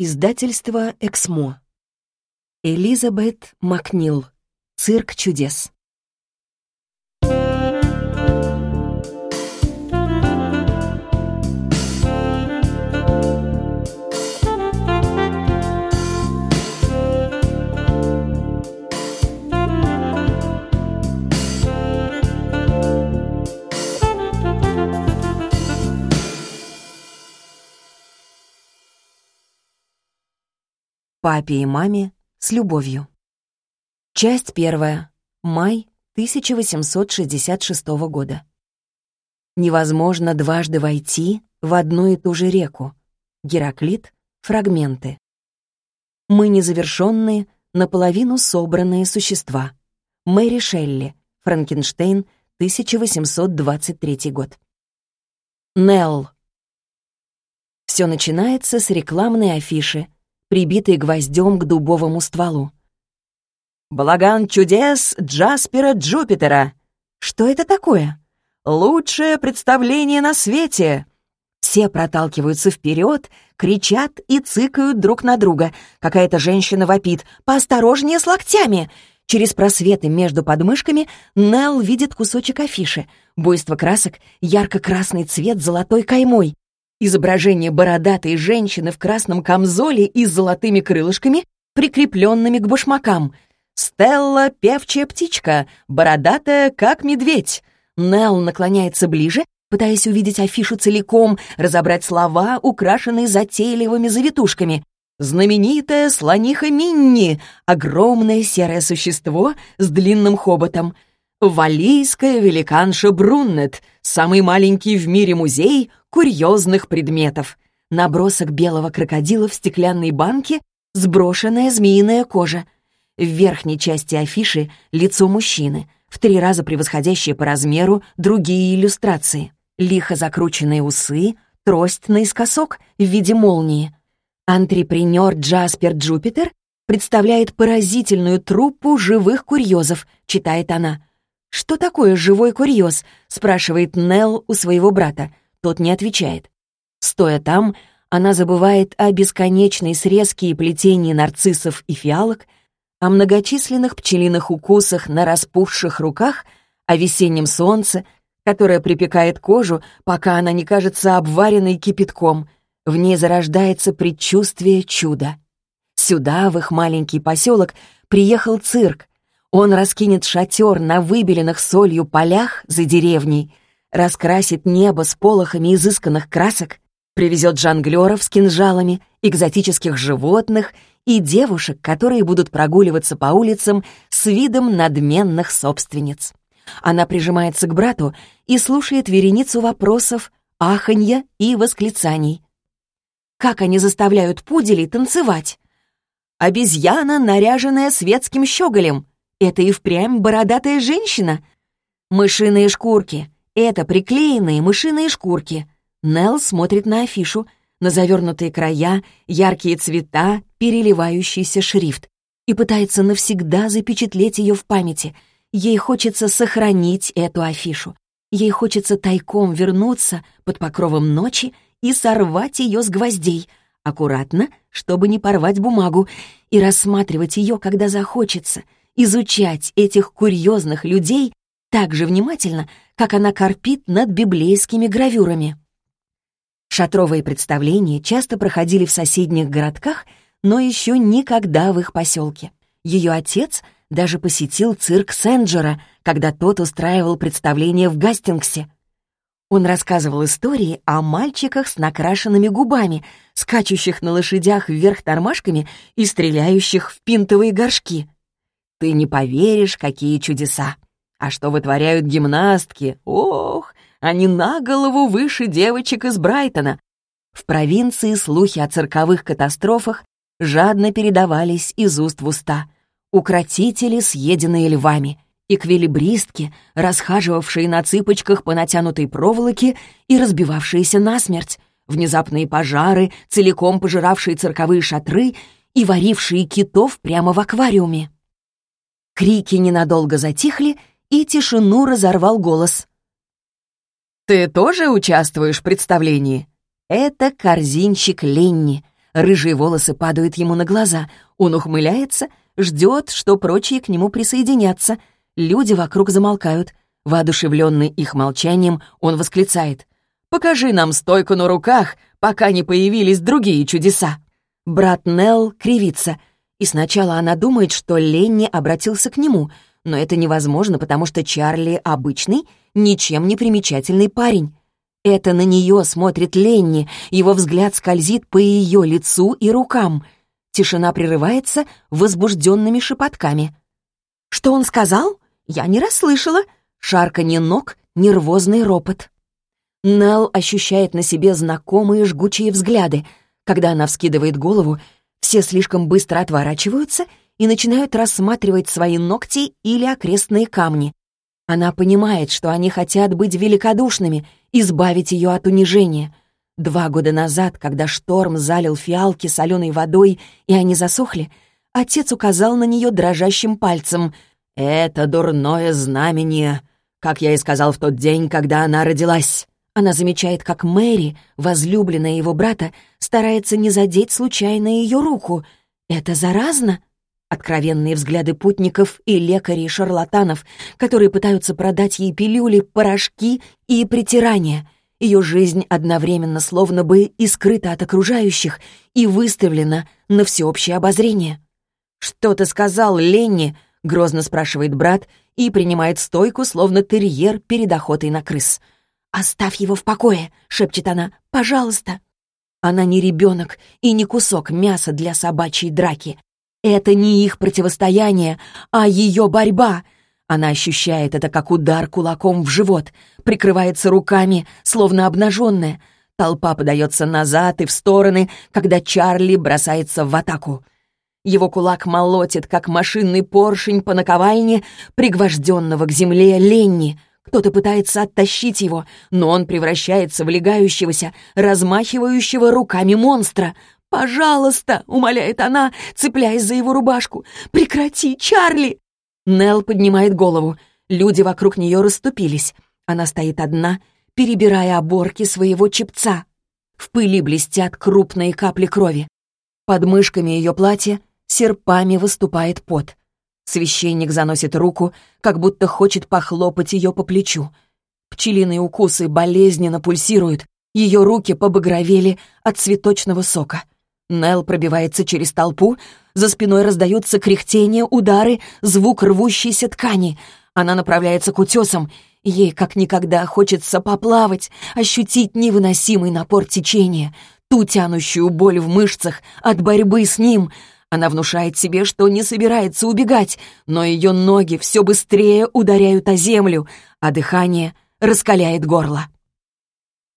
Издательство «Эксмо». Элизабет Макнил. Цирк чудес. Папе и маме с любовью. Часть первая. Май 1866 года. Невозможно дважды войти в одну и ту же реку. Гераклит. Фрагменты. Мы незавершенные, наполовину собранные существа. Мэри Шелли. Франкенштейн. 1823 год. Нелл. Все начинается с рекламной афиши — прибитый гвоздем к дубовому стволу. «Балаган чудес Джаспера Джупитера!» «Что это такое?» «Лучшее представление на свете!» Все проталкиваются вперед, кричат и цыкают друг на друга. Какая-то женщина вопит «Поосторожнее с локтями!» Через просветы между подмышками Нелл видит кусочек афиши. Буйство красок, ярко-красный цвет золотой каймой. Изображение бородатой женщины в красном камзоле и с золотыми крылышками, прикрепленными к башмакам. Стелла — певчая птичка, бородатая, как медведь. Нелл наклоняется ближе, пытаясь увидеть афишу целиком, разобрать слова, украшенные затейливыми завитушками. Знаменитая слониха Минни, огромное серое существо с длинным хоботом — Валийская великанша Бруннет, самый маленький в мире музей курьезных предметов. Набросок белого крокодила в стеклянной банке, сброшенная змеиная кожа. В верхней части афиши лицо мужчины, в три раза превосходящее по размеру другие иллюстрации. Лихо закрученные усы, трость наискосок в виде молнии. Антрепренер Джаспер Джупитер представляет поразительную труппу живых курьезов, читает она — «Что такое живой курьез?» — спрашивает Нелл у своего брата. Тот не отвечает. Стоя там, она забывает о бесконечной срезке и плетении нарциссов и фиалок, о многочисленных пчелиных укусах на распухших руках, о весеннем солнце, которое припекает кожу, пока она не кажется обваренной кипятком. В ней зарождается предчувствие чуда. Сюда, в их маленький поселок, приехал цирк, он раскинет шатер на выбеленных солью полях за деревней, раскрасит небо с полохами изысканных красок, привезет жонглеров с кинжалами, экзотических животных и девушек, которые будут прогуливаться по улицам с видом надменных собственниц. Она прижимается к брату и слушает вереницу вопросов, аханья и восклицаний. Как они заставляют пуделей танцевать? Обезьяна, наряженная светским щеголем. Это и впрямь бородатая женщина? Мышиные шкурки. Это приклеенные мышиные шкурки. Нелл смотрит на афишу, на завернутые края, яркие цвета, переливающийся шрифт и пытается навсегда запечатлеть ее в памяти. Ей хочется сохранить эту афишу. Ей хочется тайком вернуться под покровом ночи и сорвать ее с гвоздей, аккуратно, чтобы не порвать бумагу, и рассматривать ее, когда захочется — изучать этих курьезных людей так же внимательно, как она корпит над библейскими гравюрами. Шатровые представления часто проходили в соседних городках, но еще никогда в их поселке. Ее отец даже посетил цирк Сенджера, когда тот устраивал представление в Гастингсе. Он рассказывал истории о мальчиках с накрашенными губами, скачущих на лошадях вверх тормашками и стреляющих в пинтовые горшки. Ты не поверишь, какие чудеса. А что вытворяют гимнастки? Ох, они на голову выше девочек из Брайтона. В провинции слухи о цирковых катастрофах жадно передавались из уст в уста. Укротители, съеденные львами, эквилибристки, расхаживавшие на цыпочках по натянутой проволоке и разбивавшиеся насмерть, внезапные пожары, целиком пожиравшие цирковые шатры и варившие китов прямо в аквариуме. Крики ненадолго затихли, и тишину разорвал голос. «Ты тоже участвуешь в представлении?» Это корзинчик Ленни, Рыжие волосы падают ему на глаза. Он ухмыляется, ждет, что прочие к нему присоединятся. Люди вокруг замолкают. Воодушевленный их молчанием, он восклицает. «Покажи нам стойку на руках, пока не появились другие чудеса!» Брат Нелл кривится, и сначала она думает, что Ленни обратился к нему, но это невозможно, потому что Чарли обычный, ничем не примечательный парень. Это на нее смотрит Ленни, его взгляд скользит по ее лицу и рукам. Тишина прерывается возбужденными шепотками. «Что он сказал? Я не расслышала!» Шарканье ног, нервозный ропот. Нелл ощущает на себе знакомые жгучие взгляды. Когда она вскидывает голову, все слишком быстро отворачиваются и начинают рассматривать свои ногти или окрестные камни. Она понимает, что они хотят быть великодушными, избавить ее от унижения. Два года назад, когда шторм залил фиалки соленой водой, и они засохли, отец указал на нее дрожащим пальцем. «Это дурное знамение, как я и сказал в тот день, когда она родилась». Она замечает, как Мэри, возлюбленная его брата, старается не задеть случайно ее руку. Это заразно? Откровенные взгляды путников и лекарей-шарлатанов, которые пытаются продать ей пилюли, порошки и притирания. Ее жизнь одновременно словно бы и скрыта от окружающих, и выставлена на всеобщее обозрение. «Что ты сказал, Ленни?» — грозно спрашивает брат и принимает стойку, словно терьер перед охотой на крыс — «Оставь его в покое», — шепчет она. «Пожалуйста». Она не ребенок и не кусок мяса для собачьей драки. Это не их противостояние, а ее борьба. Она ощущает это как удар кулаком в живот, прикрывается руками, словно обнаженная. Толпа подается назад и в стороны, когда Чарли бросается в атаку. Его кулак молотит, как машинный поршень по наковальне, пригвожденного к земле Ленни — кто-то пытается оттащить его, но он превращается в легающегося, размахивающего руками монстра. «Пожалуйста!» — умоляет она, цепляясь за его рубашку. «Прекрати, Чарли!» Нелл поднимает голову. Люди вокруг нее расступились. Она стоит одна, перебирая оборки своего чепца. В пыли блестят крупные капли крови. Под мышками ее платья серпами выступает пот. Священник заносит руку, как будто хочет похлопать ее по плечу. Пчелиные укусы болезненно пульсируют, ее руки побагровели от цветочного сока. Нел пробивается через толпу, за спиной раздаются кряхтения, удары, звук рвущейся ткани. Она направляется к утесам. Ей как никогда хочется поплавать, ощутить невыносимый напор течения, ту тянущую боль в мышцах от борьбы с ним — она внушает себе, что не собирается убегать, но ее ноги все быстрее ударяют о землю, а дыхание раскаляет горло.